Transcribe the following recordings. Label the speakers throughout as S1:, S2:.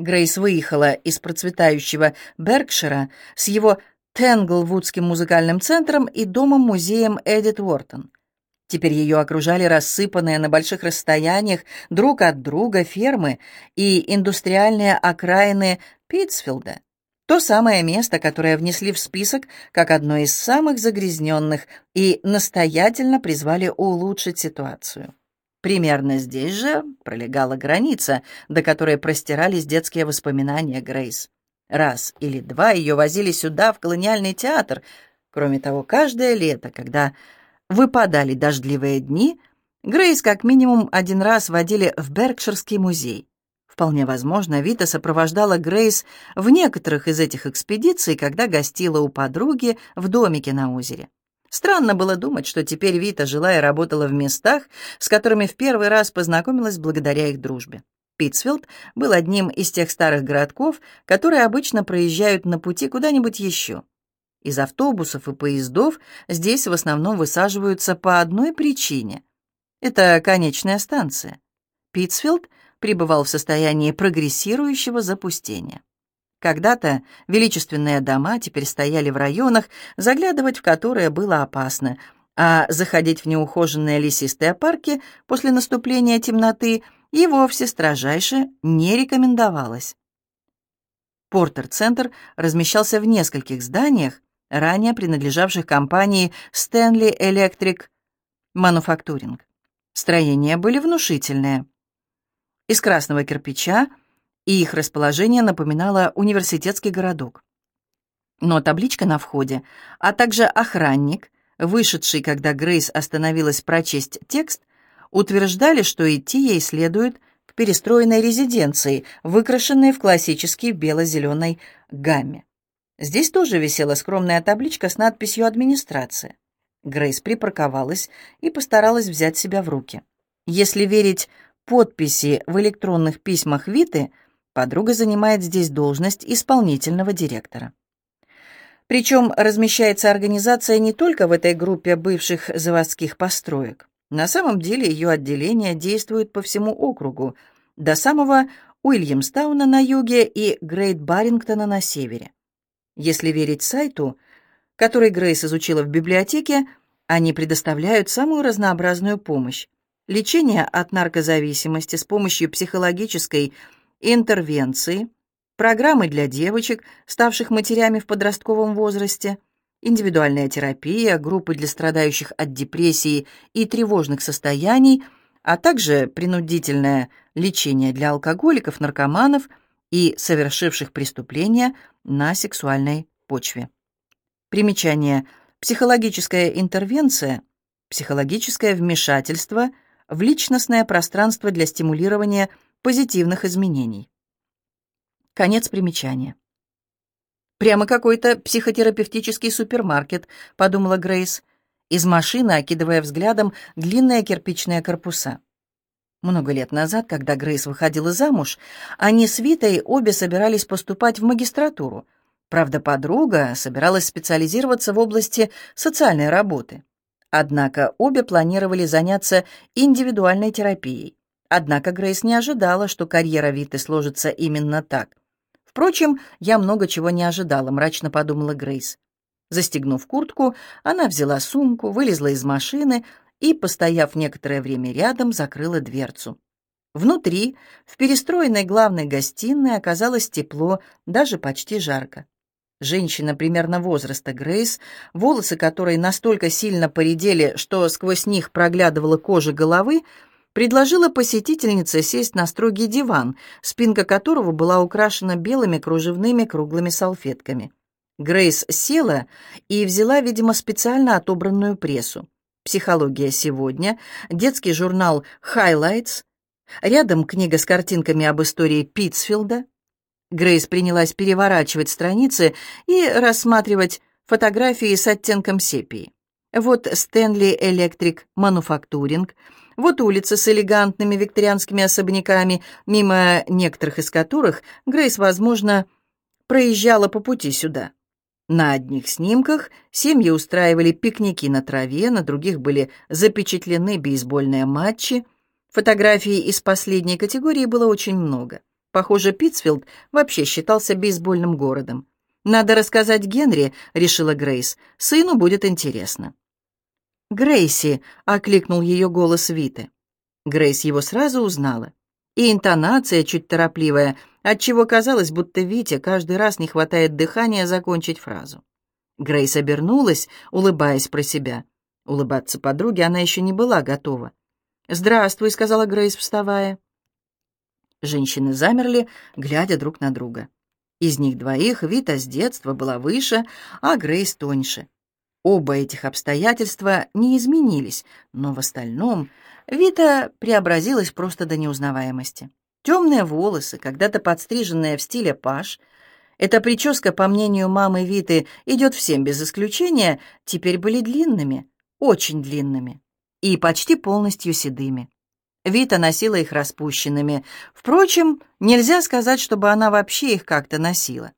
S1: Грейс выехала из процветающего Беркшира с его Тенглвудским музыкальным центром и домом-музеем Эдит Уортон. Теперь ее окружали рассыпанные на больших расстояниях друг от друга фермы и индустриальные окраины Питтсфилда. То самое место, которое внесли в список как одно из самых загрязненных и настоятельно призвали улучшить ситуацию. Примерно здесь же пролегала граница, до которой простирались детские воспоминания Грейс. Раз или два ее возили сюда, в колониальный театр. Кроме того, каждое лето, когда выпадали дождливые дни, Грейс как минимум один раз водили в Беркширский музей. Вполне возможно, Вита сопровождала Грейс в некоторых из этих экспедиций, когда гостила у подруги в домике на озере. Странно было думать, что теперь Вита жила и работала в местах, с которыми в первый раз познакомилась благодаря их дружбе. Питтсфилд был одним из тех старых городков, которые обычно проезжают на пути куда-нибудь еще. Из автобусов и поездов здесь в основном высаживаются по одной причине. Это конечная станция. Питтсфилд пребывал в состоянии прогрессирующего запустения. Когда-то величественные дома теперь стояли в районах, заглядывать в которые было опасно, а заходить в неухоженные лесистые парки после наступления темноты и вовсе строжайше не рекомендовалось. Портер-центр размещался в нескольких зданиях, ранее принадлежавших компании Stanley Electric Manufacturing. Строения были внушительные. Из красного кирпича, и их расположение напоминало университетский городок. Но табличка на входе, а также охранник, вышедший, когда Грейс остановилась прочесть текст, утверждали, что идти ей следует к перестроенной резиденции, выкрашенной в классический бело-зеленой гамме. Здесь тоже висела скромная табличка с надписью «Администрация». Грейс припарковалась и постаралась взять себя в руки. Если верить подписи в электронных письмах Виты, подруга занимает здесь должность исполнительного директора. Причем размещается организация не только в этой группе бывших заводских построек. На самом деле ее отделение действует по всему округу, до самого Уильямстауна на юге и Грейт-Баррингтона на севере. Если верить сайту, который Грейс изучила в библиотеке, они предоставляют самую разнообразную помощь. Лечение от наркозависимости с помощью психологической интервенции, программы для девочек, ставших матерями в подростковом возрасте, индивидуальная терапия, группы для страдающих от депрессии и тревожных состояний, а также принудительное лечение для алкоголиков, наркоманов и совершивших преступления на сексуальной почве. Примечание. Психологическая интервенция, психологическое вмешательство в личностное пространство для стимулирования позитивных изменений. Конец примечания. «Прямо какой-то психотерапевтический супермаркет», — подумала Грейс, из машины окидывая взглядом длинные кирпичные корпуса. Много лет назад, когда Грейс выходила замуж, они с Витой обе собирались поступать в магистратуру. Правда, подруга собиралась специализироваться в области социальной работы. Однако обе планировали заняться индивидуальной терапией. Однако Грейс не ожидала, что карьера Виты сложится именно так. Впрочем, я много чего не ожидала, мрачно подумала Грейс. Застегнув куртку, она взяла сумку, вылезла из машины и, постояв некоторое время рядом, закрыла дверцу. Внутри, в перестроенной главной гостиной, оказалось тепло, даже почти жарко. Женщина примерно возраста Грейс, волосы которой настолько сильно поредели, что сквозь них проглядывала кожа головы, предложила посетительнице сесть на строгий диван, спинка которого была украшена белыми кружевными круглыми салфетками. Грейс села и взяла, видимо, специально отобранную прессу. «Психология сегодня», детский журнал «Highlights», рядом книга с картинками об истории Питтсфилда. Грейс принялась переворачивать страницы и рассматривать фотографии с оттенком сепии. Вот Стэнли Электрик Мануфактуринг, вот улица с элегантными викторианскими особняками, мимо некоторых из которых Грейс, возможно, проезжала по пути сюда. На одних снимках семьи устраивали пикники на траве, на других были запечатлены бейсбольные матчи. Фотографий из последней категории было очень много. Похоже, Питтсфилд вообще считался бейсбольным городом. «Надо рассказать Генри», — решила Грейс. «Сыну будет интересно». «Грейси», — окликнул ее голос Виты. Грейс его сразу узнала. И интонация чуть торопливая, отчего казалось, будто Вите каждый раз не хватает дыхания закончить фразу. Грейс обернулась, улыбаясь про себя. Улыбаться подруге она еще не была готова. «Здравствуй», — сказала Грейс, вставая. Женщины замерли, глядя друг на друга. Из них двоих Вита с детства была выше, а Грейс тоньше. Оба этих обстоятельства не изменились, но в остальном Вита преобразилась просто до неузнаваемости. Темные волосы, когда-то подстриженные в стиле паш, эта прическа, по мнению мамы Виты, идет всем без исключения, теперь были длинными, очень длинными и почти полностью седыми. Вита носила их распущенными. Впрочем, нельзя сказать, чтобы она вообще их как-то носила.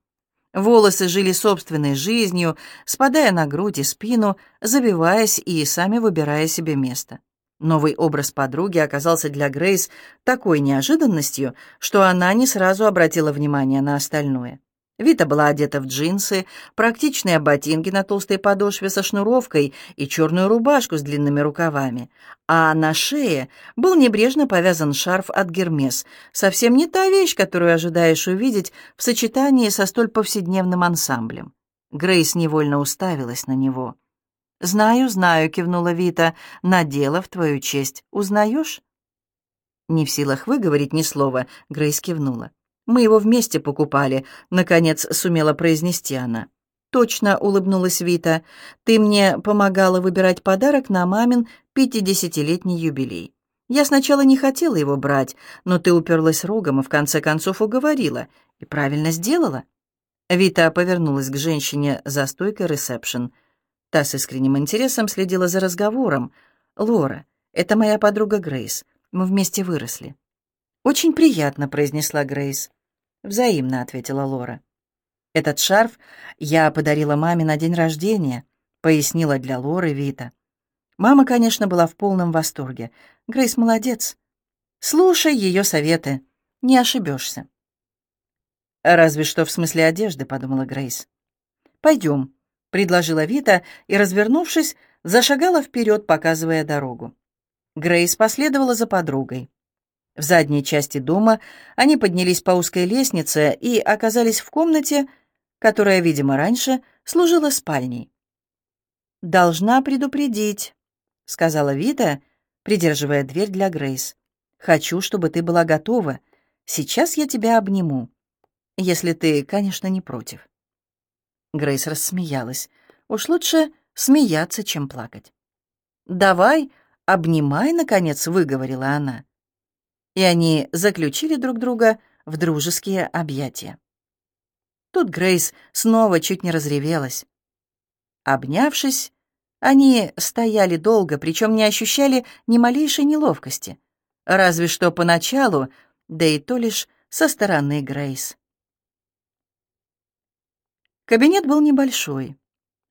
S1: Волосы жили собственной жизнью, спадая на грудь и спину, забиваясь и сами выбирая себе место. Новый образ подруги оказался для Грейс такой неожиданностью, что она не сразу обратила внимание на остальное. Вита была одета в джинсы, практичные ботинки на толстой подошве со шнуровкой и черную рубашку с длинными рукавами, а на шее был небрежно повязан шарф от Гермес, совсем не та вещь, которую ожидаешь увидеть в сочетании со столь повседневным ансамблем. Грейс невольно уставилась на него. «Знаю, знаю», — кивнула Вита, — «надела в твою честь. Узнаешь?» Не в силах выговорить ни слова, Грейс кивнула. Мы его вместе покупали», — наконец сумела произнести она. «Точно», — улыбнулась Вита, — «ты мне помогала выбирать подарок на мамин пятидесятилетний юбилей. Я сначала не хотела его брать, но ты уперлась рогом и в конце концов уговорила. И правильно сделала». Вита повернулась к женщине за стойкой ресепшн. Та с искренним интересом следила за разговором. «Лора, это моя подруга Грейс. Мы вместе выросли». «Очень приятно», — произнесла Грейс. «Взаимно», — ответила Лора. «Этот шарф я подарила маме на день рождения», — пояснила для Лоры Вита. Мама, конечно, была в полном восторге. Грейс молодец. Слушай ее советы, не ошибешься. «Разве что в смысле одежды», — подумала Грейс. «Пойдем», — предложила Вита и, развернувшись, зашагала вперед, показывая дорогу. Грейс последовала за подругой. В задней части дома они поднялись по узкой лестнице и оказались в комнате, которая, видимо, раньше служила спальней. «Должна предупредить», — сказала Вита, придерживая дверь для Грейс. «Хочу, чтобы ты была готова. Сейчас я тебя обниму. Если ты, конечно, не против». Грейс рассмеялась. Уж лучше смеяться, чем плакать. «Давай, обнимай, — наконец выговорила она и они заключили друг друга в дружеские объятия. Тут Грейс снова чуть не разревелась. Обнявшись, они стояли долго, причем не ощущали ни малейшей неловкости, разве что поначалу, да и то лишь со стороны Грейс. Кабинет был небольшой.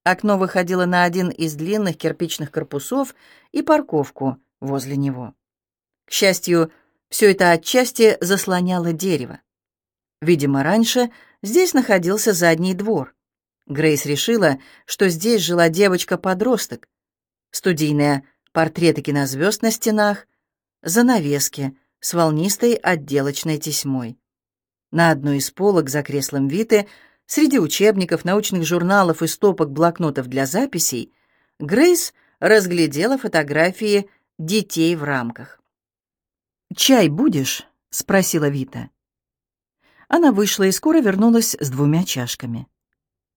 S1: Окно выходило на один из длинных кирпичных корпусов и парковку возле него. К счастью, все это отчасти заслоняло дерево. Видимо, раньше здесь находился задний двор. Грейс решила, что здесь жила девочка-подросток. Студийные портреты кинозвезд на стенах, занавески с волнистой отделочной тесьмой. На одной из полок за креслом Виты, среди учебников, научных журналов и стопок блокнотов для записей, Грейс разглядела фотографии детей в рамках. «Чай будешь?» — спросила Вита. Она вышла и скоро вернулась с двумя чашками.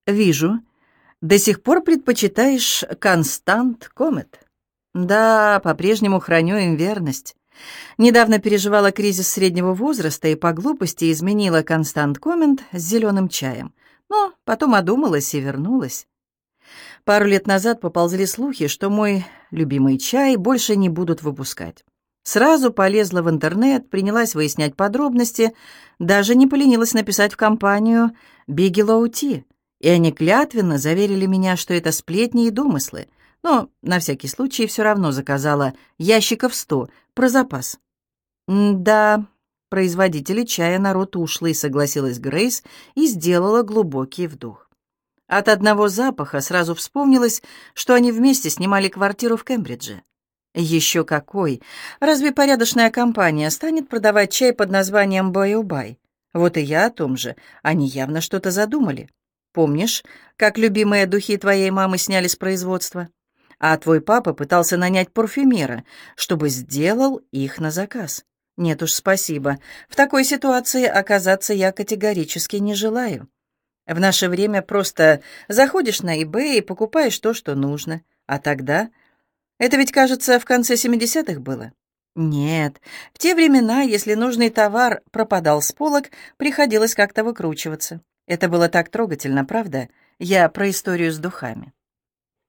S1: «Вижу. До сих пор предпочитаешь Констант Комет?» «Да, по-прежнему храню им верность. Недавно переживала кризис среднего возраста и по глупости изменила Констант Комент с зеленым чаем. Но потом одумалась и вернулась. Пару лет назад поползли слухи, что мой любимый чай больше не будут выпускать. Сразу полезла в интернет, принялась выяснять подробности, даже не поленилась написать в компанию «Бигелоу Ти», и они клятвенно заверили меня, что это сплетни и домыслы, но на всякий случай все равно заказала ящиков сто про запас. «Да, Производители чая народ ушлый, согласилась Грейс и сделала глубокий вдох. От одного запаха сразу вспомнилось, что они вместе снимали квартиру в Кембридже. Еще какой! Разве порядочная компания станет продавать чай под названием «Баюбай»? Вот и я о том же. Они явно что-то задумали. Помнишь, как любимые духи твоей мамы сняли с производства? А твой папа пытался нанять парфюмера, чтобы сделал их на заказ. Нет уж, спасибо. В такой ситуации оказаться я категорически не желаю. В наше время просто заходишь на eBay и покупаешь то, что нужно. А тогда это ведь, кажется, в конце 70-х было. Нет, в те времена, если нужный товар пропадал с полок, приходилось как-то выкручиваться. Это было так трогательно, правда? Я про историю с духами.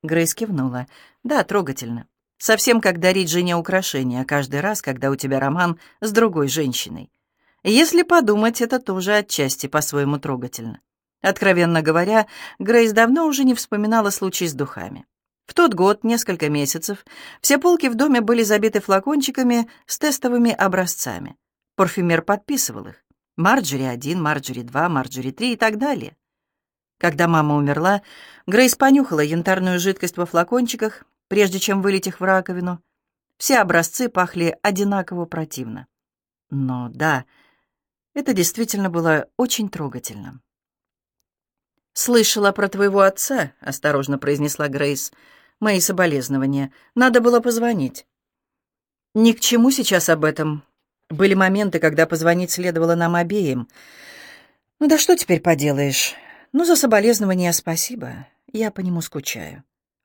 S1: Грейс кивнула. Да, трогательно. Совсем как дарить жене украшения каждый раз, когда у тебя роман с другой женщиной. Если подумать, это тоже отчасти по-своему трогательно. Откровенно говоря, Грейс давно уже не вспоминала случай с духами. В тот год, несколько месяцев, все полки в доме были забиты флакончиками с тестовыми образцами. Парфюмер подписывал их. Марджери 1, Марджери 2, Марджери 3 и так далее. Когда мама умерла, Грейс понюхала янтарную жидкость во флакончиках, прежде чем вылить их в раковину. Все образцы пахли одинаково противно. Но да, это действительно было очень трогательно. «Слышала про твоего отца», — осторожно произнесла Грейс. «Мои соболезнования. Надо было позвонить». «Ни к чему сейчас об этом. Были моменты, когда позвонить следовало нам обеим. Ну да что теперь поделаешь? Ну, за соболезнования спасибо. Я по нему скучаю.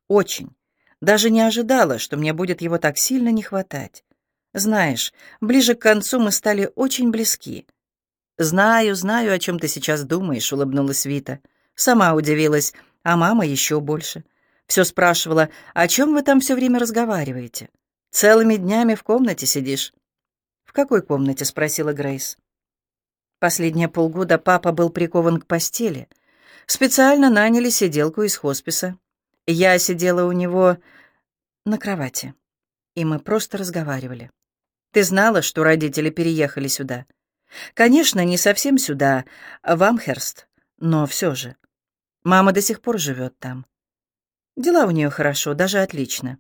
S1: Очень. Даже не ожидала, что мне будет его так сильно не хватать. Знаешь, ближе к концу мы стали очень близки». «Знаю, знаю, о чем ты сейчас думаешь», — улыбнулась Вита. Сама удивилась, а мама еще больше. Все спрашивала, о чем вы там все время разговариваете? Целыми днями в комнате сидишь. «В какой комнате?» — спросила Грейс. Последние полгода папа был прикован к постели. Специально наняли сиделку из хосписа. Я сидела у него на кровати, и мы просто разговаривали. Ты знала, что родители переехали сюда? Конечно, не совсем сюда, в Амхерст, но все же. Мама до сих пор живет там. Дела у нее хорошо, даже отлично.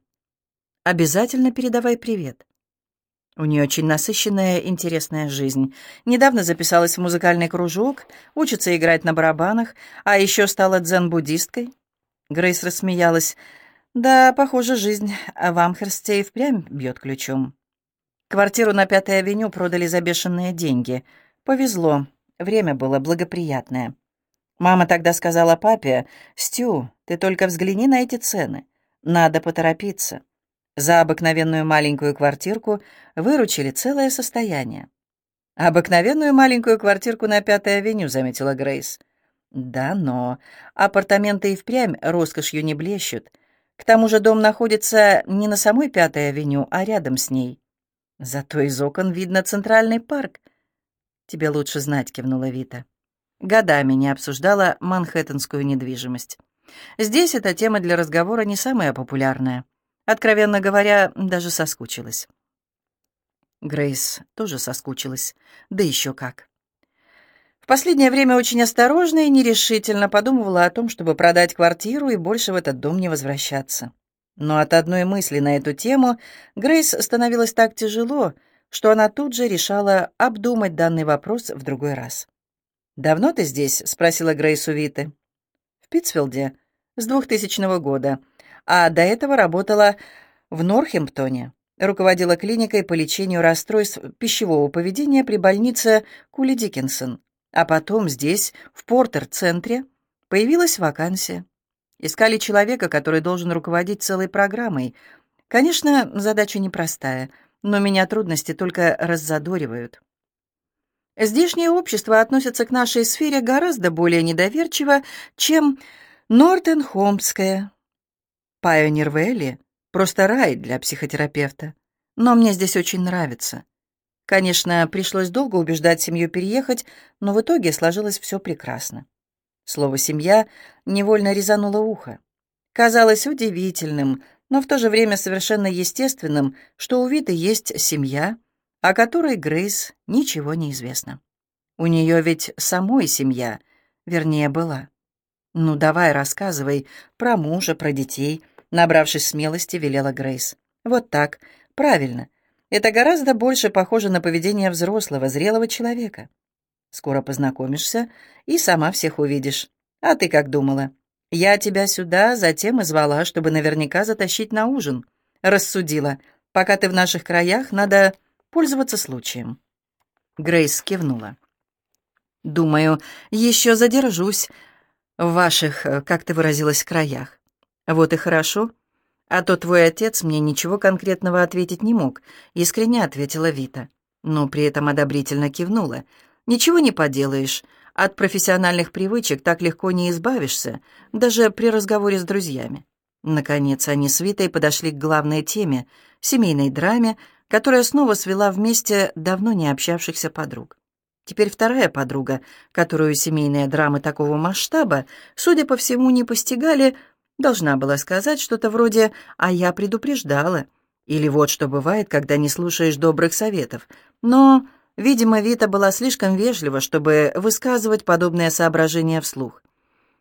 S1: Обязательно передавай привет. У нее очень насыщенная, интересная жизнь. Недавно записалась в музыкальный кружок, учится играть на барабанах, а еще стала дзен-буддисткой. Грейс рассмеялась. «Да, похоже, жизнь в Амхерсте и впрямь бьет ключом. Квартиру на Пятой авеню продали за бешеные деньги. Повезло, время было благоприятное. Мама тогда сказала папе, «Стю, ты только взгляни на эти цены. Надо поторопиться». За обыкновенную маленькую квартирку выручили целое состояние. «Обыкновенную маленькую квартирку на Пятой авеню», — заметила Грейс. «Да, но апартаменты и впрямь роскошью не блещут. К тому же дом находится не на самой Пятой авеню, а рядом с ней. Зато из окон видно Центральный парк». «Тебе лучше знать», — кивнула Вита годами не обсуждала манхэттенскую недвижимость. Здесь эта тема для разговора не самая популярная. Откровенно говоря, даже соскучилась. Грейс тоже соскучилась, да еще как. В последнее время очень осторожно и нерешительно подумывала о том, чтобы продать квартиру и больше в этот дом не возвращаться. Но от одной мысли на эту тему Грейс становилось так тяжело, что она тут же решала обдумать данный вопрос в другой раз. «Давно ты здесь?» — спросила Грейс у Виты. «В Питтсфилде. С 2000 года. А до этого работала в Норхемптоне. Руководила клиникой по лечению расстройств пищевого поведения при больнице Кули Диккенсон. А потом здесь, в Портер-центре, появилась вакансия. Искали человека, который должен руководить целой программой. Конечно, задача непростая, но меня трудности только раззадоривают. Здешнее общество относится к нашей сфере гораздо более недоверчиво, чем Нортенхомское. Пайонир Вэлли — просто рай для психотерапевта. Но мне здесь очень нравится. Конечно, пришлось долго убеждать семью переехать, но в итоге сложилось все прекрасно. Слово «семья» невольно резануло ухо. Казалось удивительным, но в то же время совершенно естественным, что у Виты есть семья — о которой Грейс ничего не известно. У нее ведь самой семья, вернее, была. «Ну, давай, рассказывай про мужа, про детей», — набравшись смелости, велела Грейс. «Вот так. Правильно. Это гораздо больше похоже на поведение взрослого, зрелого человека. Скоро познакомишься и сама всех увидишь. А ты как думала? Я тебя сюда затем и звала, чтобы наверняка затащить на ужин. Рассудила. Пока ты в наших краях, надо пользоваться случаем». Грейс кивнула. «Думаю, еще задержусь в ваших, э, как ты выразилась, краях. Вот и хорошо. А то твой отец мне ничего конкретного ответить не мог», — искренне ответила Вита. Но при этом одобрительно кивнула. «Ничего не поделаешь. От профессиональных привычек так легко не избавишься, даже при разговоре с друзьями». Наконец они с Витой подошли к главной теме — семейной драме, которая снова свела вместе давно не общавшихся подруг. Теперь вторая подруга, которую семейные драмы такого масштаба, судя по всему, не постигали, должна была сказать что-то вроде «а я предупреждала» или «вот что бывает, когда не слушаешь добрых советов». Но, видимо, Вита была слишком вежлива, чтобы высказывать подобные соображения вслух.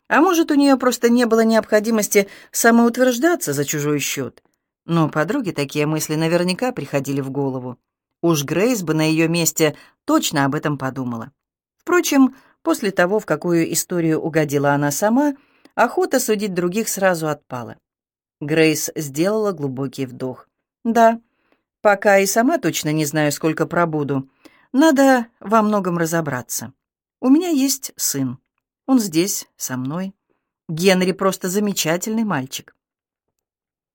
S1: А может, у нее просто не было необходимости самоутверждаться за чужой счет. Но подруге такие мысли наверняка приходили в голову. Уж Грейс бы на ее месте точно об этом подумала. Впрочем, после того, в какую историю угодила она сама, охота судить других сразу отпала. Грейс сделала глубокий вдох. «Да, пока и сама точно не знаю, сколько пробуду. Надо во многом разобраться. У меня есть сын. Он здесь, со мной. Генри просто замечательный мальчик».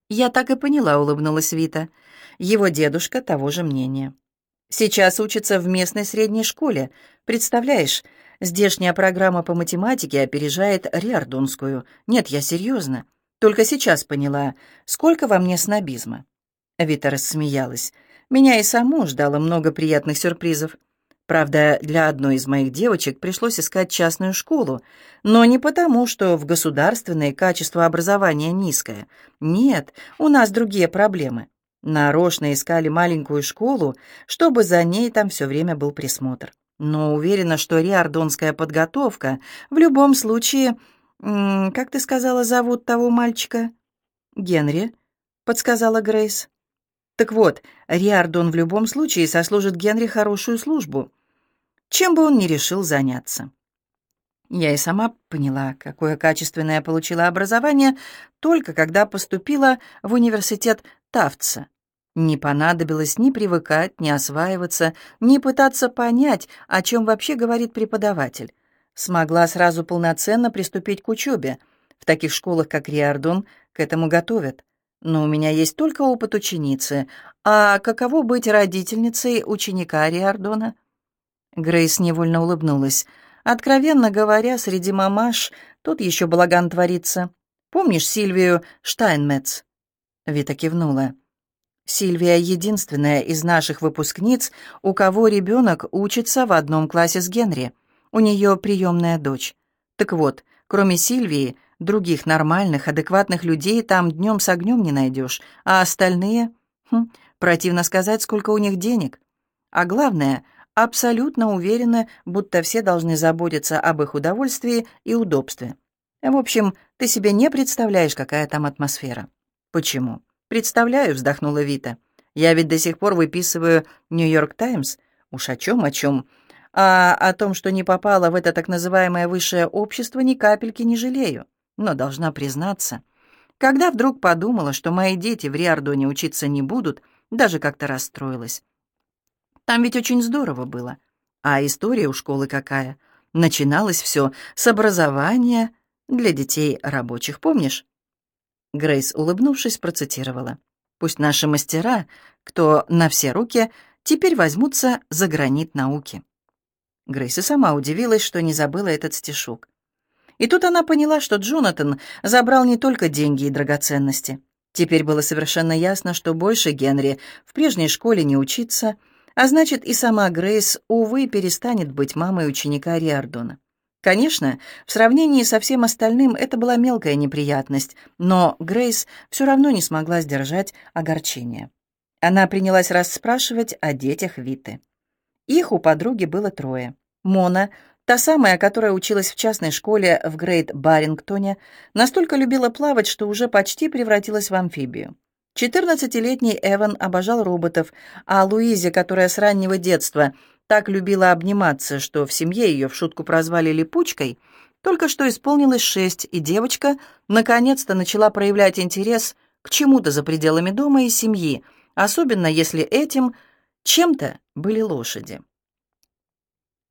S1: «Я так и поняла», — улыбнулась Вита. Его дедушка того же мнения. Сейчас учится в местной средней школе. Представляешь, здешняя программа по математике опережает Риардонскую. Нет, я серьезно. Только сейчас поняла, сколько во мне снобизма. Вита рассмеялась. Меня и саму ждало много приятных сюрпризов. Правда, для одной из моих девочек пришлось искать частную школу, но не потому, что в государственной качество образования низкое. Нет, у нас другие проблемы. Нарочно искали маленькую школу, чтобы за ней там все время был присмотр. Но уверена, что риордонская подготовка в любом случае... Как ты сказала, зовут того мальчика? Генри, подсказала Грейс. Так вот, Риардон в любом случае сослужит Генри хорошую службу, чем бы он ни решил заняться. Я и сама поняла, какое качественное получила образование, только когда поступила в университет Тавца. Не понадобилось ни привыкать, ни осваиваться, ни пытаться понять, о чем вообще говорит преподаватель. Смогла сразу полноценно приступить к учебе. В таких школах, как Риардон, к этому готовят. Но у меня есть только опыт ученицы. А каково быть родительницей ученика Риардона? Грейс невольно улыбнулась. Откровенно говоря, среди мамаш тут еще балаган творится. Помнишь Сильвию Штайнмец? Вита кивнула. Сильвия единственная из наших выпускниц, у кого ребенок учится в одном классе с Генри. У нее приемная дочь. Так вот, кроме Сильвии, других нормальных, адекватных людей там днем с огнем не найдешь, а остальные... Хм, противно сказать, сколько у них денег. А главное, абсолютно уверены, будто все должны заботиться об их удовольствии и удобстве. В общем, ты себе не представляешь, какая там атмосфера. Почему? «Представляю», — вздохнула Вита. «Я ведь до сих пор выписываю «Нью-Йорк Таймс». Уж о чем, о чем. А о том, что не попала в это так называемое высшее общество, ни капельки не жалею. Но должна признаться, когда вдруг подумала, что мои дети в Риардоне учиться не будут, даже как-то расстроилась. Там ведь очень здорово было. А история у школы какая? Начиналось все с образования для детей рабочих, помнишь? Грейс, улыбнувшись, процитировала. «Пусть наши мастера, кто на все руки, теперь возьмутся за гранит науки». Грейс и сама удивилась, что не забыла этот стишок. И тут она поняла, что Джонатан забрал не только деньги и драгоценности. Теперь было совершенно ясно, что больше Генри в прежней школе не учиться, а значит, и сама Грейс, увы, перестанет быть мамой ученика Риардона. Конечно, в сравнении со всем остальным это была мелкая неприятность, но Грейс все равно не смогла сдержать огорчение. Она принялась расспрашивать о детях Виты. Их у подруги было трое. Мона, та самая, которая училась в частной школе в Грейт-Барингтоне, настолько любила плавать, что уже почти превратилась в амфибию. Четырнадцатилетний Эван обожал роботов, а Луизе, которая с раннего детства так любила обниматься, что в семье ее в шутку прозвали «липучкой», только что исполнилось шесть, и девочка наконец-то начала проявлять интерес к чему-то за пределами дома и семьи, особенно если этим чем-то были лошади.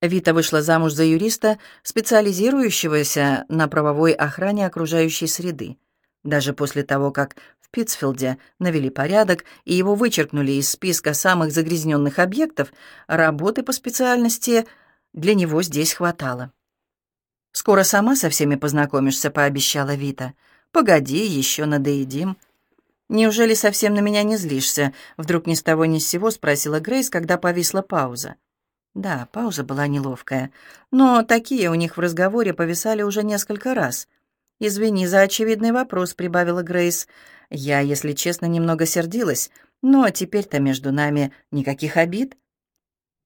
S1: Вита вышла замуж за юриста, специализирующегося на правовой охране окружающей среды. Даже после того, как в Питtsфилде навели порядок и его вычеркнули из списка самых загрязненных объектов, работы по специальности для него здесь хватало. «Скоро сама со всеми познакомишься», — пообещала Вита. «Погоди, еще надоедим». «Неужели совсем на меня не злишься?» — вдруг ни с того ни с сего спросила Грейс, когда повисла пауза. Да, пауза была неловкая, но такие у них в разговоре повисали уже несколько раз. «Извини за очевидный вопрос», — прибавила Грейс. «Я, если честно, немного сердилась, но теперь-то между нами никаких обид».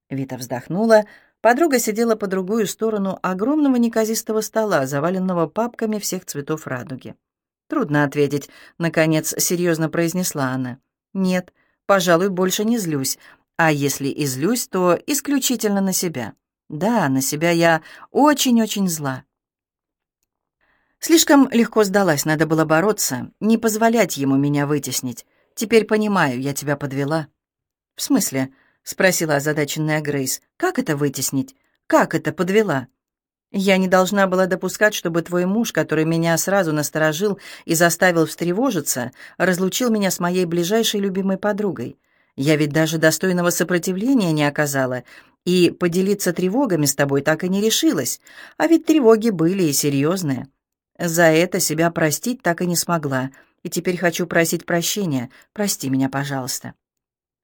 S1: Вита вздохнула, — Подруга сидела по другую сторону огромного неказистого стола, заваленного папками всех цветов радуги. «Трудно ответить», — наконец серьезно произнесла она. «Нет, пожалуй, больше не злюсь. А если и злюсь, то исключительно на себя. Да, на себя я очень-очень зла». Слишком легко сдалась, надо было бороться, не позволять ему меня вытеснить. Теперь понимаю, я тебя подвела. «В смысле?» — спросила озадаченная Грейс. «Как это вытеснить? Как это подвела?» «Я не должна была допускать, чтобы твой муж, который меня сразу насторожил и заставил встревожиться, разлучил меня с моей ближайшей любимой подругой. Я ведь даже достойного сопротивления не оказала, и поделиться тревогами с тобой так и не решилась, а ведь тревоги были и серьезные. За это себя простить так и не смогла, и теперь хочу просить прощения. Прости меня, пожалуйста».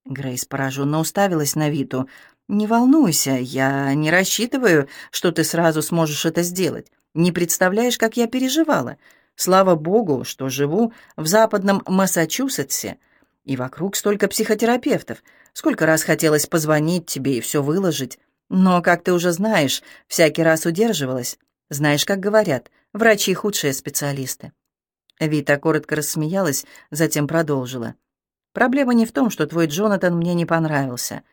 S1: Грейс пораженно уставилась на Виту. «Не волнуйся, я не рассчитываю, что ты сразу сможешь это сделать. Не представляешь, как я переживала. Слава богу, что живу в западном Массачусетсе, и вокруг столько психотерапевтов. Сколько раз хотелось позвонить тебе и все выложить. Но, как ты уже знаешь, всякий раз удерживалась. Знаешь, как говорят, врачи худшие специалисты». Вита коротко рассмеялась, затем продолжила. Проблема не в том, что твой Джонатан мне не понравился.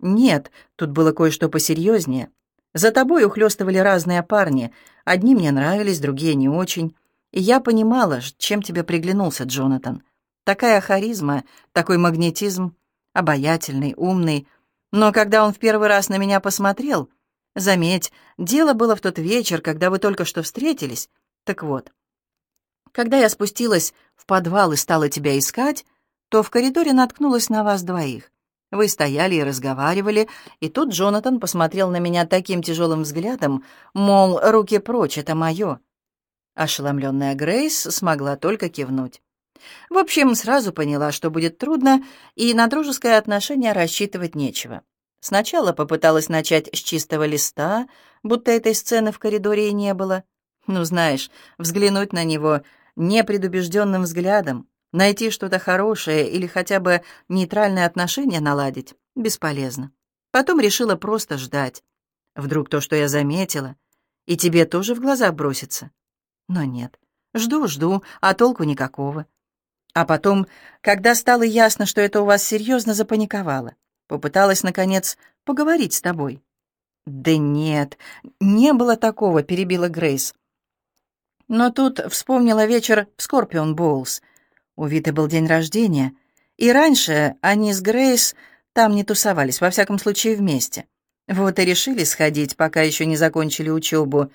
S1: Нет, тут было кое-что посерьезнее. За тобой ухлёстывали разные парни. Одни мне нравились, другие не очень. И я понимала, чем тебе приглянулся Джонатан. Такая харизма, такой магнетизм, обаятельный, умный. Но когда он в первый раз на меня посмотрел, заметь, дело было в тот вечер, когда вы только что встретились. Так вот, когда я спустилась в подвал и стала тебя искать, то в коридоре наткнулась на вас двоих. Вы стояли и разговаривали, и тут Джонатан посмотрел на меня таким тяжелым взглядом, мол, руки прочь, это мое. Ошеломленная Грейс смогла только кивнуть. В общем, сразу поняла, что будет трудно, и на дружеское отношение рассчитывать нечего. Сначала попыталась начать с чистого листа, будто этой сцены в коридоре и не было. Ну, знаешь, взглянуть на него непредубежденным взглядом, Найти что-то хорошее или хотя бы нейтральное отношение наладить бесполезно. Потом решила просто ждать. Вдруг то, что я заметила, и тебе тоже в глаза бросится. Но нет. Жду, жду, а толку никакого. А потом, когда стало ясно, что это у вас серьезно, запаниковала. Попыталась, наконец, поговорить с тобой. «Да нет, не было такого», — перебила Грейс. Но тут вспомнила вечер в Скорпион Боулс — у Виты был день рождения, и раньше они с Грейс там не тусовались, во всяком случае вместе. Вот и решили сходить, пока еще не закончили учебу.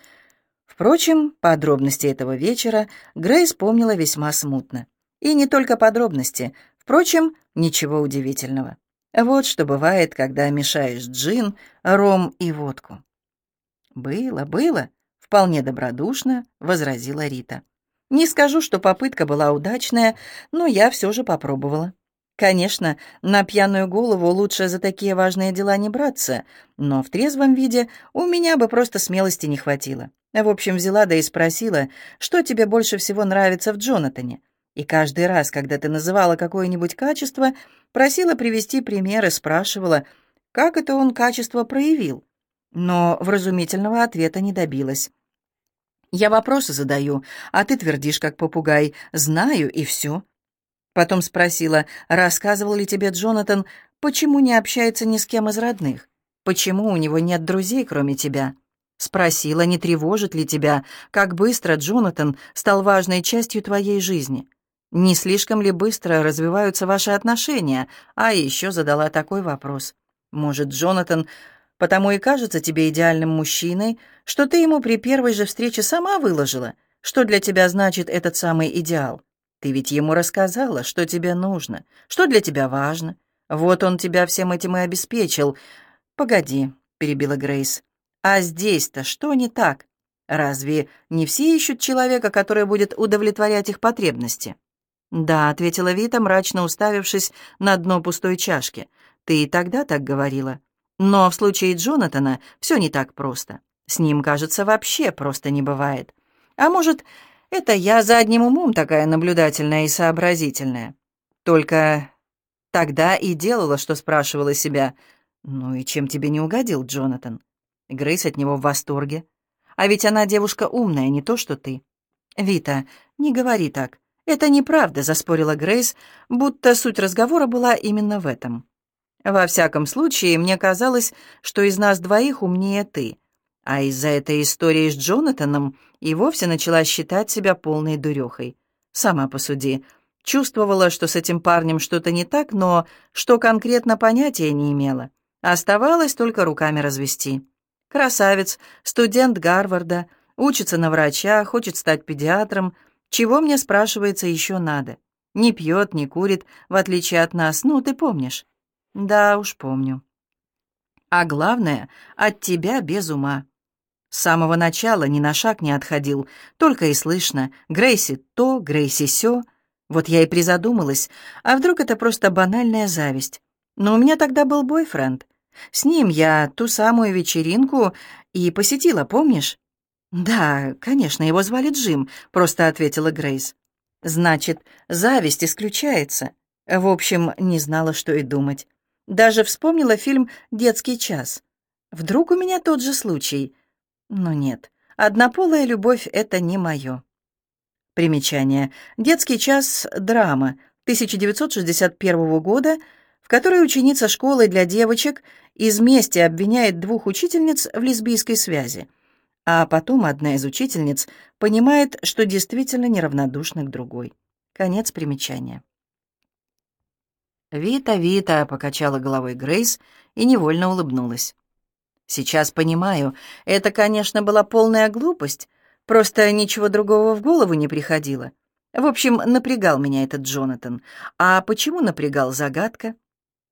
S1: Впрочем, подробности этого вечера Грейс помнила весьма смутно. И не только подробности, впрочем, ничего удивительного. Вот что бывает, когда мешаешь джин, ром и водку. «Было, было», — вполне добродушно возразила Рита. Не скажу, что попытка была удачная, но я все же попробовала. Конечно, на пьяную голову лучше за такие важные дела не браться, но в трезвом виде у меня бы просто смелости не хватило. В общем, взяла да и спросила, что тебе больше всего нравится в Джонатане. И каждый раз, когда ты называла какое-нибудь качество, просила привести пример и спрашивала, как это он качество проявил. Но вразумительного ответа не добилась. Я вопросы задаю, а ты твердишь, как попугай, «знаю» и все. Потом спросила, рассказывал ли тебе Джонатан, почему не общается ни с кем из родных, почему у него нет друзей, кроме тебя. Спросила, не тревожит ли тебя, как быстро Джонатан стал важной частью твоей жизни. Не слишком ли быстро развиваются ваши отношения? А еще задала такой вопрос. Может, Джонатан потому и кажется тебе идеальным мужчиной, что ты ему при первой же встрече сама выложила, что для тебя значит этот самый идеал. Ты ведь ему рассказала, что тебе нужно, что для тебя важно. Вот он тебя всем этим и обеспечил. Погоди, перебила Грейс. А здесь-то что не так? Разве не все ищут человека, который будет удовлетворять их потребности? «Да», — ответила Вита, мрачно уставившись на дно пустой чашки. «Ты и тогда так говорила. Но в случае Джонатана все не так просто. С ним, кажется, вообще просто не бывает. А может, это я задним умом такая наблюдательная и сообразительная. Только тогда и делала, что спрашивала себя. «Ну и чем тебе не угодил, Джонатан?» Грейс от него в восторге. «А ведь она девушка умная, не то что ты». «Вита, не говори так. Это неправда», — заспорила Грейс, будто суть разговора была именно в этом. Во всяком случае, мне казалось, что из нас двоих умнее ты. А из-за этой истории с Джонатаном и вовсе начала считать себя полной дурехой. Сама посуди. Чувствовала, что с этим парнем что-то не так, но что конкретно понятия не имела. Оставалось только руками развести. Красавец, студент Гарварда, учится на врача, хочет стать педиатром. Чего мне, спрашивается, еще надо? Не пьет, не курит, в отличие от нас, ну, ты помнишь. Да уж помню. А главное, от тебя без ума. С самого начала ни на шаг не отходил, только и слышно «Грейси то, Грейси сё». Вот я и призадумалась, а вдруг это просто банальная зависть. Но у меня тогда был бойфренд. С ним я ту самую вечеринку и посетила, помнишь? «Да, конечно, его звали Джим», — просто ответила Грейс. «Значит, зависть исключается». В общем, не знала, что и думать. Даже вспомнила фильм «Детский час». Вдруг у меня тот же случай. Но нет, однополая любовь — это не мое. Примечание. «Детский час. Драма» 1961 года, в которой ученица школы для девочек из мести обвиняет двух учительниц в лесбийской связи. А потом одна из учительниц понимает, что действительно неравнодушна к другой. Конец примечания. «Вита, Вита», — покачала головой Грейс и невольно улыбнулась. «Сейчас понимаю, это, конечно, была полная глупость, просто ничего другого в голову не приходило. В общем, напрягал меня этот Джонатан. А почему напрягал загадка?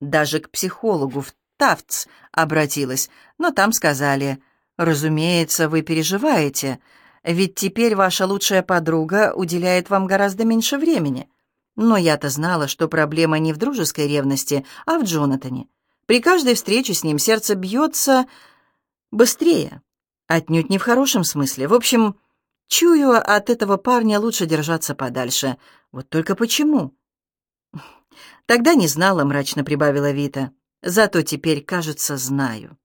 S1: Даже к психологу в Тафтс обратилась, но там сказали, «Разумеется, вы переживаете, ведь теперь ваша лучшая подруга уделяет вам гораздо меньше времени». Но я-то знала, что проблема не в дружеской ревности, а в Джонатане. При каждой встрече с ним сердце бьется быстрее. Отнюдь не в хорошем смысле. В общем, чую, от этого парня лучше держаться подальше. Вот только почему? Тогда не знала, мрачно прибавила Вита. Зато теперь, кажется, знаю.